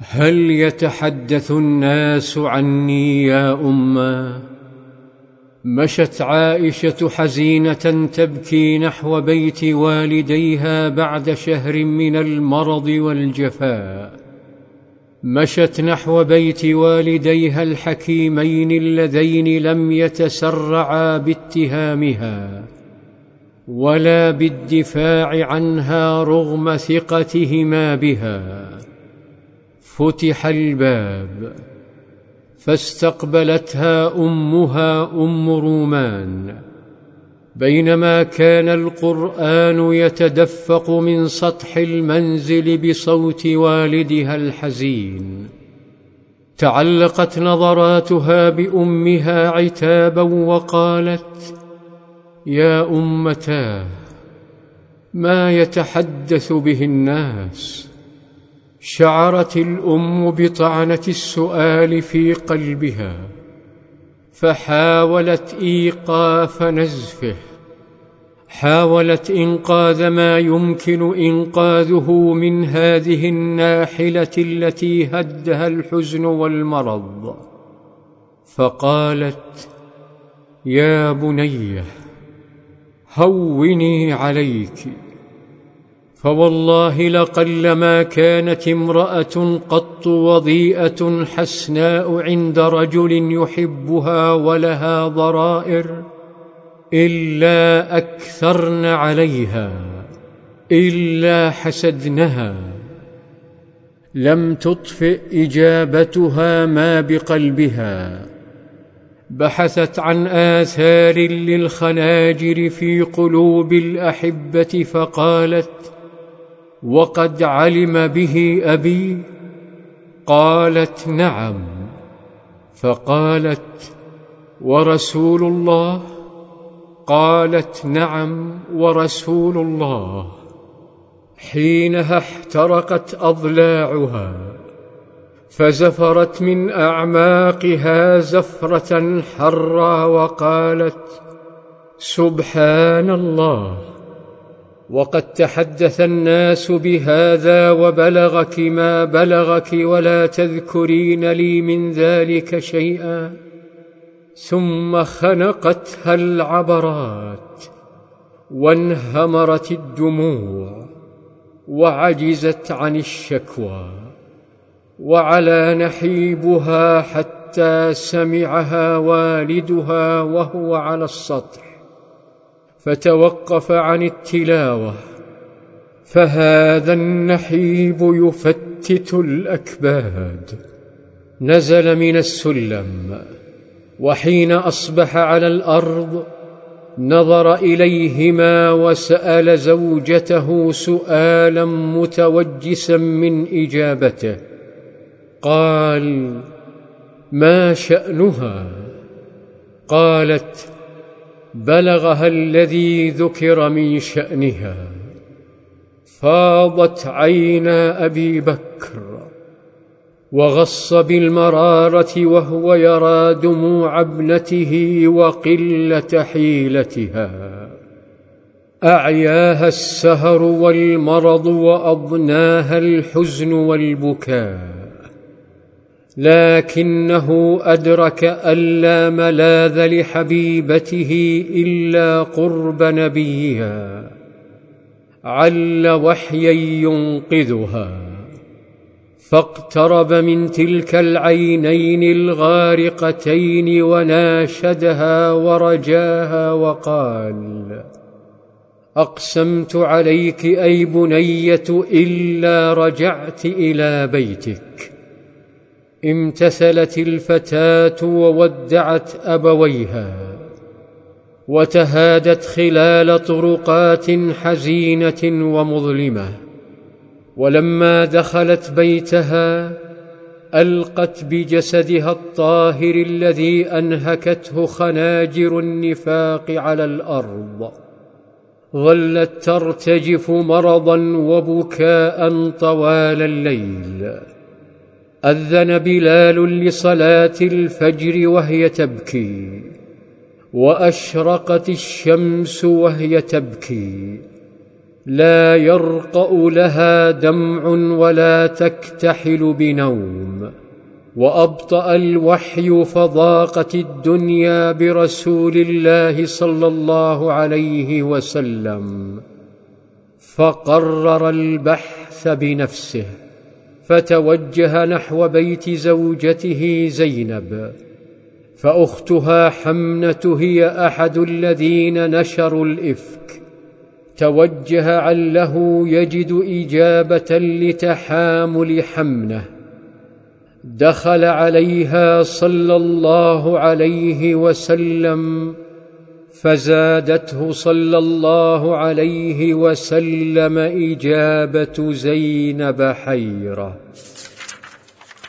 هل يتحدث الناس عني يا أمة؟ مشت عائشة حزينة تبكي نحو بيت والديها بعد شهر من المرض والجفاء. مشت نحو بيت والديها الحكيمين اللذين لم يتسرعا باتهامها ولا بالدفاع عنها رغم ثقتهما بها. فتح الباب فاستقبلتها أمها أم رومان. بينما كان القرآن يتدفق من سطح المنزل بصوت والدها الحزين. تعلقت نظراتها بأمها عتابا وقالت يا أمتاه ما يتحدث به الناس؟ شعرت الأم بطعنة السؤال في قلبها فحاولت إيقاف نزفه حاولت إنقاذ ما يمكن إنقاذه من هذه الناحلة التي هدها الحزن والمرض. فقالت يا بنية هوني عليك. فوالله لقلما كانت امرأة قط وضيئة حسناء عند رجل يحبها ولها ضرائر إلا أكثرن عليها إلا حسدنها. لم تطفئ إجابتها ما بقلبها. بحثت عن آثار للخناجر في قلوب الأحبة فقالت وقد علم به أبي قالت نعم فقالت ورسول الله قالت نعم ورسول الله حينها احترقت أضلاعها فزفرت من أعماقها زفرة حرا وقالت سبحان الله. وقد تحدث الناس بهذا وبلغك ما بلغك ولا تذكرين لي من ذلك شيئا. ثم خنقتها العبرات وانهمرت الدموع وعجزت عن الشكوى وعلى نحيبها حتى سمعها والدها وهو على السطح. فتوقف عن التلاوة فهذا النحيب يفتت الأكباد. نزل من السلم وحين أصبح على الأرض نظر إليهما وسأل زوجته سؤالا متوجسا من إجابته. قال ما شأنها؟ قالت بلغها الذي ذكر من شأنها. فاضت عينا أبي بكر وغص بالمرارة وهو يرى دموع ابنته وقلة حيلتها. أعياها السهر والمرض وأضناها الحزن والبكاء. لكنه أدرك أن لا ملاذ لحبيبته إلا قرب نبيها. عل وحيا ينقذها. فاقترب من تلك العينين الغارقتين وناشدها ورجاها وقال أقسمت عليك أي بنية إلا رجعت إلى بيتك. امتثلت الفتاة وودعت أبويها وتهادت خلال طرقات حزينة ومظلمة ولما دخلت بيتها ألقت بجسدها الطاهر الذي أنهكته خناجر النفاق على الأرض ظلت ترتجف مرضا وبكاء طوال الليل. أذن بلال لصلاة الفجر وهي تبكي وأشرقت الشمس وهي تبكي. لا يرقأ لها دمع ولا تكتحل بنوم وأبطأ الوحي فضاقت الدنيا برسول الله صلى الله عليه وسلم فقرر البحث بنفسه. فتوجه نحو بيت زوجته زينب فأختها حمنة هي أحد الذين نشروا الإفك. توجه عله يجد إجابة لتحامل حمنة. دخل عليها صلى الله عليه وسلم فزادته صلى الله عليه وسلم إجابة زينب حيرة.